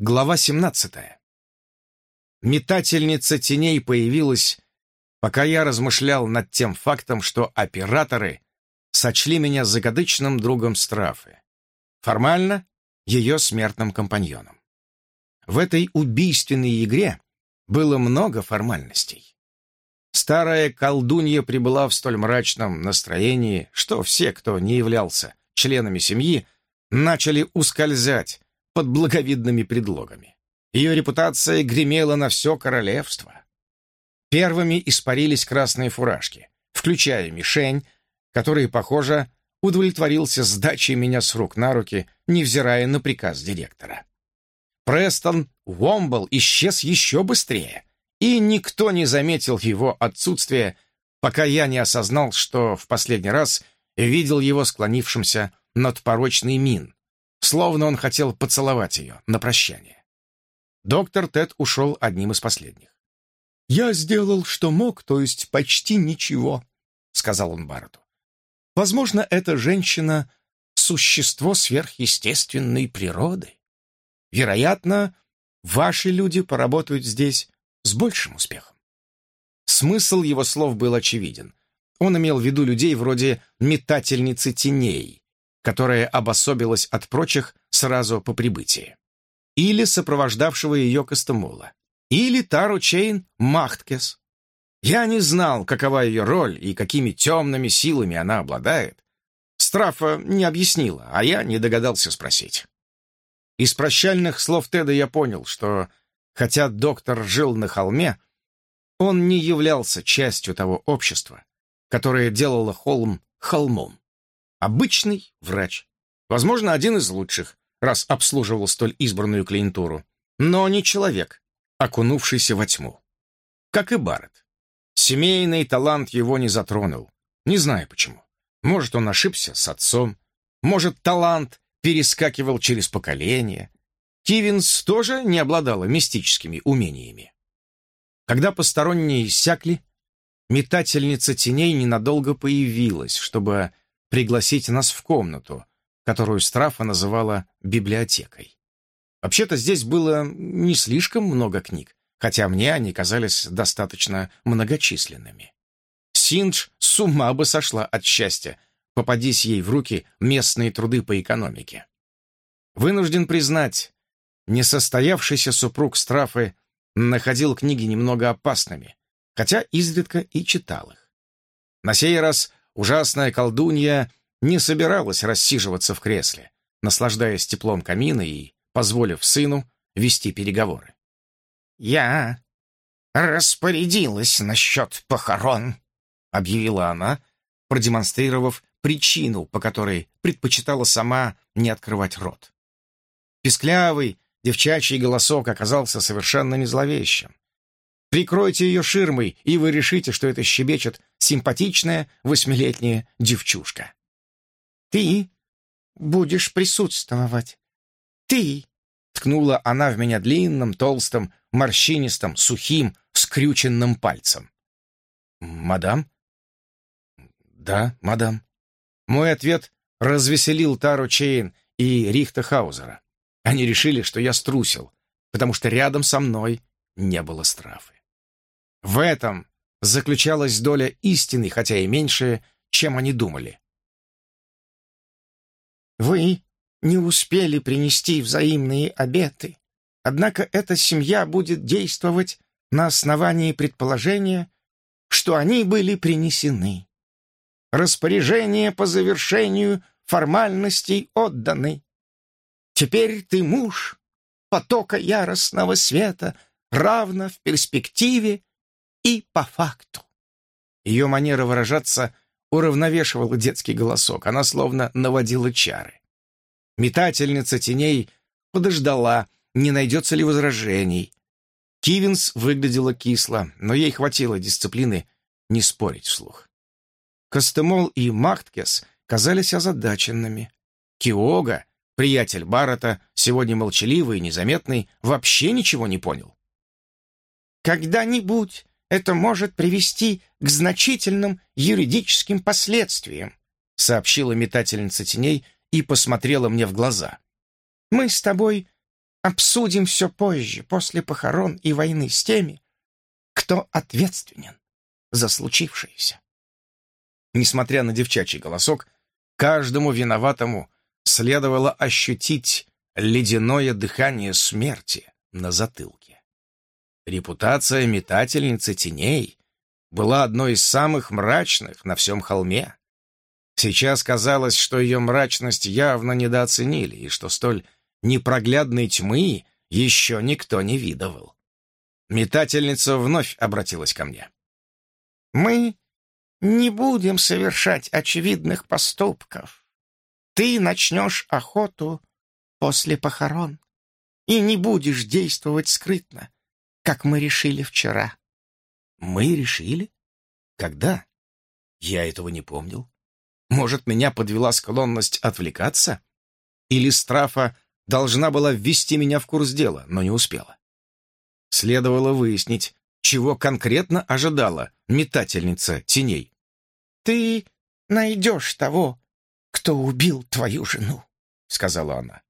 Глава 17. Метательница теней появилась, пока я размышлял над тем фактом, что операторы сочли меня загадочным другом Страфы. Формально ее смертным компаньоном. В этой убийственной игре было много формальностей. Старая колдунья прибыла в столь мрачном настроении, что все, кто не являлся членами семьи, начали ускользать, под благовидными предлогами. Ее репутация гремела на все королевство. Первыми испарились красные фуражки, включая мишень, который, похоже, удовлетворился сдачей меня с рук на руки, невзирая на приказ директора. Престон Уомбл исчез еще быстрее, и никто не заметил его отсутствие, пока я не осознал, что в последний раз видел его склонившимся над порочной мин, словно он хотел поцеловать ее на прощание. Доктор Тед ушел одним из последних. «Я сделал, что мог, то есть почти ничего», — сказал он Баррету. «Возможно, эта женщина — существо сверхъестественной природы. Вероятно, ваши люди поработают здесь с большим успехом». Смысл его слов был очевиден. Он имел в виду людей вроде метательницы теней, которая обособилась от прочих сразу по прибытии, или сопровождавшего ее Костомола, или Тару Чейн Махткес. Я не знал, какова ее роль и какими темными силами она обладает. Страфа не объяснила, а я не догадался спросить. Из прощальных слов Теда я понял, что, хотя доктор жил на холме, он не являлся частью того общества, которое делало холм холмом. Обычный врач. Возможно, один из лучших, раз обслуживал столь избранную клиентуру. Но не человек, окунувшийся во тьму. Как и Барретт. Семейный талант его не затронул. Не знаю почему. Может, он ошибся с отцом. Может, талант перескакивал через поколения. Кивинс тоже не обладала мистическими умениями. Когда посторонние иссякли, метательница теней ненадолго появилась, чтобы пригласить нас в комнату, которую Страфа называла библиотекой. Вообще-то здесь было не слишком много книг, хотя мне они казались достаточно многочисленными. Синдж с ума бы сошла от счастья, попадись ей в руки местные труды по экономике. Вынужден признать, несостоявшийся супруг Страфы находил книги немного опасными, хотя изредка и читал их. На сей раз Ужасная колдунья не собиралась рассиживаться в кресле, наслаждаясь теплом камина и позволив сыну вести переговоры. «Я распорядилась насчет похорон», — объявила она, продемонстрировав причину, по которой предпочитала сама не открывать рот. Песклявый, девчачий голосок оказался совершенно незловещим. Прикройте ее ширмой, и вы решите, что это щебечет симпатичная восьмилетняя девчушка. «Ты будешь присутствовать. Ты!» Ткнула она в меня длинным, толстым, морщинистым, сухим, скрюченным пальцем. «Мадам?» «Да, мадам». Мой ответ развеселил Тару Чейн и Рихта Хаузера. Они решили, что я струсил, потому что рядом со мной не было страфы. В этом заключалась доля истины, хотя и меньшая, чем они думали. «Вы не успели принести взаимные обеты, однако эта семья будет действовать на основании предположения, что они были принесены. Распоряжения по завершению формальностей отданы. Теперь ты муж потока яростного света, равно в перспективе и по факту. Ее манера выражаться уравновешивала детский голосок, она словно наводила чары. Метательница теней подождала, не найдется ли возражений. Кивинс выглядела кисло, но ей хватило дисциплины не спорить вслух. Костемол и Махткес казались озадаченными. Киога, приятель Баррета, сегодня молчаливый и незаметный, вообще ничего не понял. «Когда-нибудь это может привести к значительным юридическим последствиям», сообщила метательница теней и посмотрела мне в глаза. «Мы с тобой обсудим все позже, после похорон и войны с теми, кто ответственен за случившееся. Несмотря на девчачий голосок, каждому виноватому следовало ощутить ледяное дыхание смерти на затылке. Репутация метательницы теней была одной из самых мрачных на всем холме. Сейчас казалось, что ее мрачность явно недооценили, и что столь непроглядной тьмы еще никто не видывал. Метательница вновь обратилась ко мне. «Мы не будем совершать очевидных поступков. Ты начнешь охоту после похорон и не будешь действовать скрытно, как мы решили вчера». «Мы решили? Когда? Я этого не помнил. Может, меня подвела склонность отвлекаться? Или Страфа должна была ввести меня в курс дела, но не успела? Следовало выяснить, чего конкретно ожидала метательница теней. «Ты найдешь того, кто убил твою жену», — сказала она.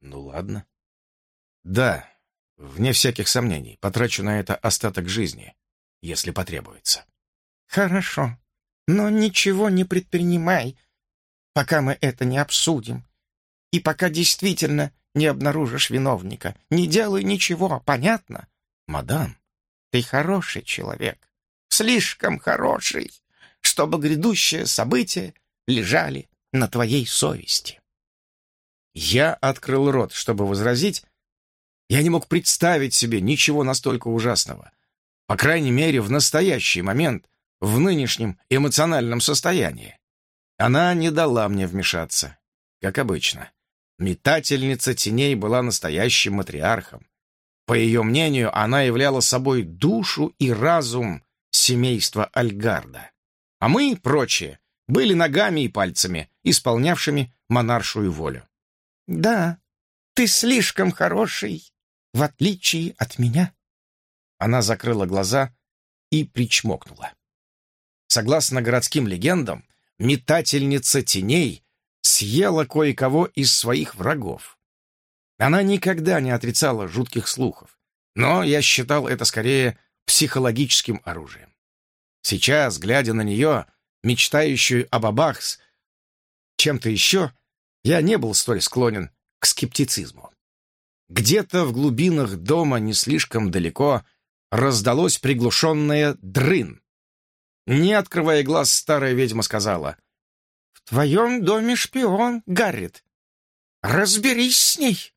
«Ну ладно». «Да, вне всяких сомнений, потрачу на это остаток жизни, если потребуется». «Хорошо, но ничего не предпринимай, пока мы это не обсудим, и пока действительно не обнаружишь виновника. Не делай ничего, понятно? Мадам, ты хороший человек, слишком хороший, чтобы грядущие события лежали на твоей совести. Я открыл рот, чтобы возразить. Я не мог представить себе ничего настолько ужасного. По крайней мере, в настоящий момент, в нынешнем эмоциональном состоянии. Она не дала мне вмешаться, как обычно. Метательница теней была настоящим матриархом. По ее мнению, она являла собой душу и разум семейства Альгарда. А мы, прочие, были ногами и пальцами, исполнявшими монаршую волю. «Да, ты слишком хороший, в отличие от меня». Она закрыла глаза и причмокнула. Согласно городским легендам, метательница теней съела кое-кого из своих врагов. Она никогда не отрицала жутких слухов, но я считал это скорее психологическим оружием. Сейчас, глядя на нее, мечтающую об Абахс, чем-то еще, я не был столь склонен к скептицизму. Где-то в глубинах дома не слишком далеко раздалось приглушенное «дрын». Не открывая глаз, старая ведьма сказала, в твоем доме шпион, Гаррит. Разберись с ней.